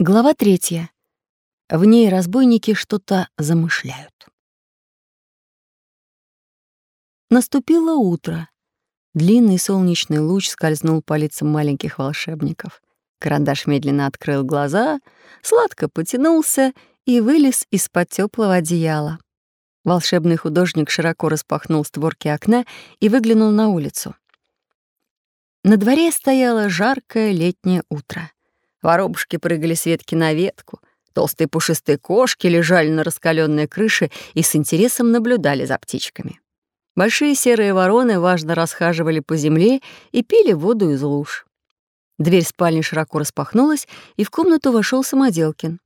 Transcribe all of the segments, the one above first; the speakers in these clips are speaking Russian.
Глава третья. В ней разбойники что-то замышляют. Наступило утро. Длинный солнечный луч скользнул по лицам маленьких волшебников. Карандаш медленно открыл глаза, сладко потянулся и вылез из-под теплого одеяла. Волшебный художник широко распахнул створки окна и выглянул на улицу. На дворе стояло жаркое летнее утро. Воробушки прыгали с ветки на ветку. Толстые пушистые кошки лежали на раскаленной крыше и с интересом наблюдали за птичками. Большие серые вороны важно расхаживали по земле и пили воду из луж. Дверь спальни широко распахнулась, и в комнату вошел Самоделкин.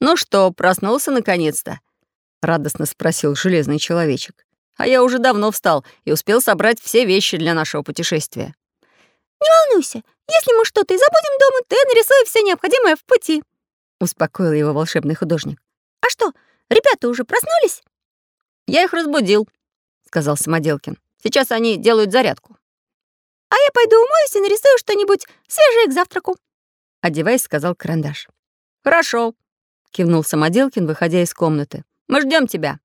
«Ну что, проснулся наконец-то?» — радостно спросил железный человечек. «А я уже давно встал и успел собрать все вещи для нашего путешествия». «Не волнуйся, если мы что-то и забудем дома, то я нарисую все необходимое в пути», — успокоил его волшебный художник. «А что, ребята уже проснулись?» «Я их разбудил», — сказал Самоделкин. «Сейчас они делают зарядку». «А я пойду умоюсь и нарисую что-нибудь свежее к завтраку», — одеваясь, сказал Карандаш. «Хорошо», — кивнул Самоделкин, выходя из комнаты. «Мы ждем тебя».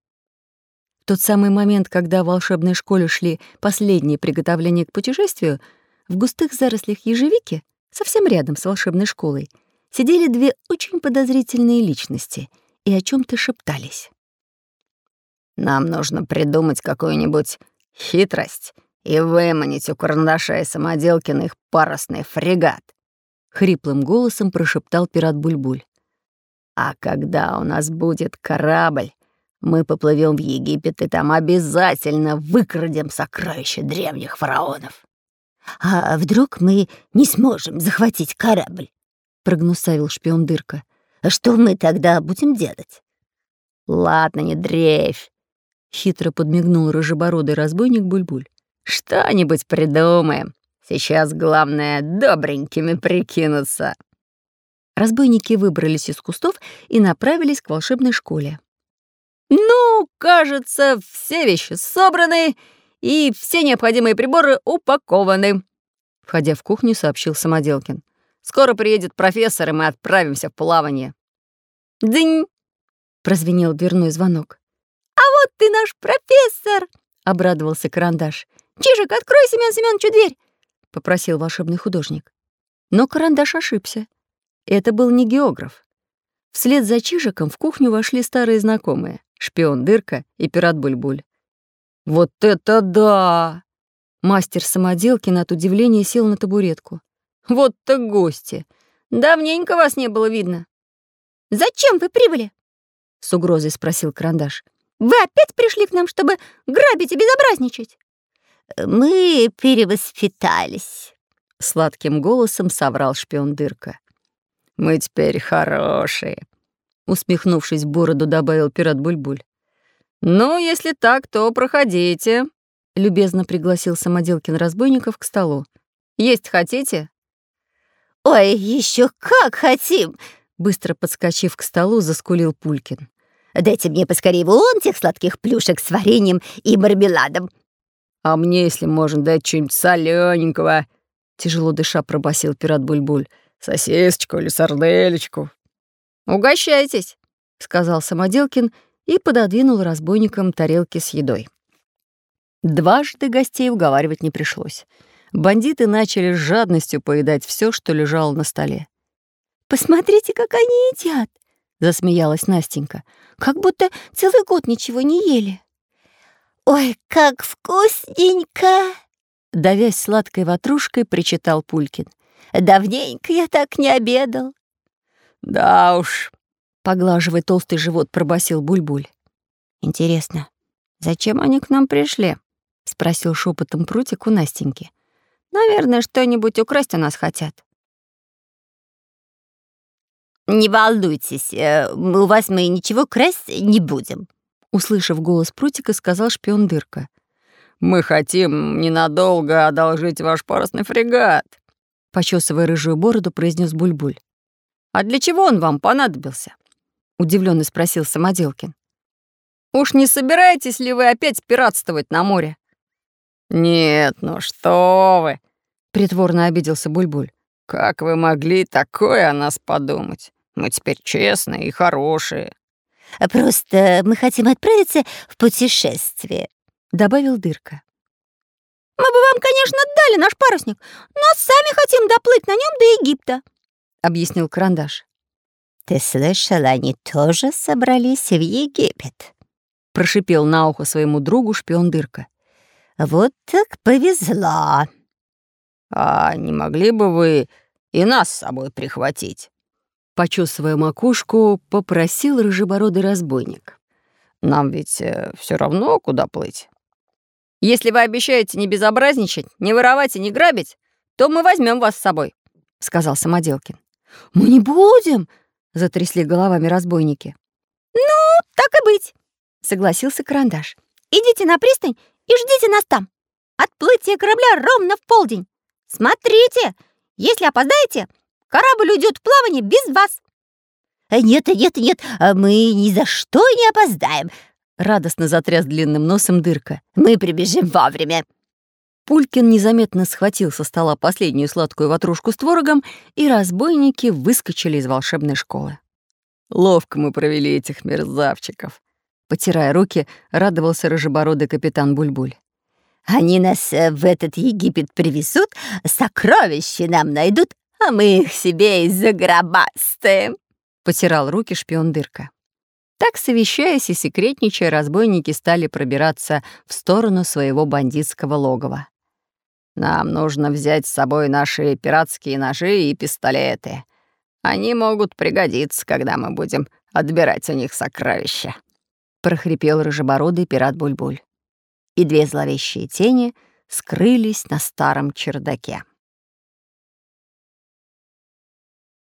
В тот самый момент, когда в волшебной школе шли последние приготовления к путешествию, в густых зарослях ежевики, совсем рядом с волшебной школой, сидели две очень подозрительные личности и о чем то шептались. «Нам нужно придумать какую-нибудь хитрость и выманить у карандаша и самоделкина их парусный фрегат», — хриплым голосом прошептал пират Бульбуль. «А когда у нас будет корабль, мы поплывем в Египет и там обязательно выкрадем сокровища древних фараонов». «А вдруг мы не сможем захватить корабль?» — прогнусавил шпион Дырка. «А что мы тогда будем делать?» «Ладно, не дрейфь», — хитро подмигнул рыжебородый разбойник Бульбуль. «Что-нибудь придумаем. Сейчас главное добренькими прикинуться». Разбойники выбрались из кустов и направились к волшебной школе. «Ну, кажется, все вещи собраны, и все необходимые приборы упакованы», — входя в кухню, сообщил Самоделкин. «Скоро приедет профессор, и мы отправимся в плавание». «Дынь!» — прозвенел дверной звонок. «А вот ты наш профессор!» — обрадовался Карандаш. «Чижик, открой Семён Семёновичу дверь!» — попросил волшебный художник. Но Карандаш ошибся. Это был не географ. Вслед за Чижиком в кухню вошли старые знакомые — шпион Дырка и пират Бульбуль. «Вот это да!» Мастер самоделкин от удивления сел на табуретку. «Вот так гости! Давненько вас не было видно». «Зачем вы прибыли?» — с угрозой спросил Карандаш. «Вы опять пришли к нам, чтобы грабить и безобразничать?» «Мы перевоспитались», — сладким голосом соврал шпион Дырка. «Мы теперь хорошие», — усмехнувшись бороду, добавил пират Бульбуль. «Ну, если так, то проходите», — любезно пригласил самоделкин разбойников к столу. «Есть хотите?» «Ой, еще как хотим!» Быстро подскочив к столу, заскулил Пулькин. «Дайте мне поскорее вон тех сладких плюшек с вареньем и мармеладом». «А мне, если можно, дать что-нибудь солёненького», — тяжело дыша пробасил пират Бульбуль. «Сосисочку или сарделечку». «Угощайтесь», — сказал Самоделкин и пододвинул разбойникам тарелки с едой. Дважды гостей уговаривать не пришлось. Бандиты начали с жадностью поедать все, что лежало на столе. «Посмотрите, как они едят!» — засмеялась Настенька. «Как будто целый год ничего не ели». «Ой, как вкусненько!» Давясь сладкой ватрушкой, причитал Пулькин. «Давненько я так не обедал». «Да уж, Поглаживая толстый живот, пробасил Бульбуль. «Интересно, зачем они к нам пришли?» — спросил шепотом прутик у Настеньки. «Наверное, что-нибудь украсть у нас хотят». «Не волнуйтесь, э, у вас мы ничего красть не будем», — услышав голос прутика, сказал шпион Дырка. «Мы хотим ненадолго одолжить ваш парусный фрегат», — почесывая рыжую бороду, произнес Бульбуль. «А для чего он вам понадобился?» — удивленно спросил Самоделкин. «Уж не собираетесь ли вы опять пиратствовать на море?» «Нет, ну что вы!» — притворно обиделся Бульбуль. «Как вы могли такое о нас подумать? Мы теперь честные и хорошие». «Просто мы хотим отправиться в путешествие», — добавил Дырка. «Мы бы вам, конечно, дали наш парусник, но сами хотим доплыть на нем до Египта», — объяснил Карандаш. «Ты слышал, они тоже собрались в Египет», — прошипел на ухо своему другу шпион Дырка. «Вот так повезло». «А не могли бы вы и нас с собой прихватить?» Почесывая макушку, попросил рыжебородый разбойник. «Нам ведь э, все равно, куда плыть». «Если вы обещаете не безобразничать, не воровать и не грабить, то мы возьмем вас с собой», — сказал Самоделкин. «Мы не будем», затрясли головами разбойники. «Ну, так и быть», — согласился Карандаш. «Идите на пристань и ждите нас там. Отплытие корабля ровно в полдень. Смотрите, если опоздаете, корабль уйдет в плавание без вас». «Э, «Нет, нет, нет, а мы ни за что не опоздаем», — радостно затряс длинным носом дырка. «Мы прибежим вовремя». Пулькин незаметно схватил со стола последнюю сладкую ватрушку с творогом, и разбойники выскочили из волшебной школы. «Ловко мы провели этих мерзавчиков», — потирая руки, радовался рыжебородый капитан Бульбуль. «Они нас э, в этот Египет привезут, сокровища нам найдут, а мы их себе и загробастаем», — потирал руки шпион Дырка. Так, совещаясь и секретничая, разбойники стали пробираться в сторону своего бандитского логова. Нам нужно взять с собой наши пиратские ножи и пистолеты. Они могут пригодиться, когда мы будем отбирать у них сокровища», — прохрипел рыжебородый пират Бульбуль. И две зловещие тени скрылись на старом чердаке.